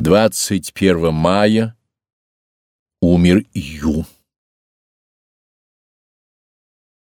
21 мая умер Ю.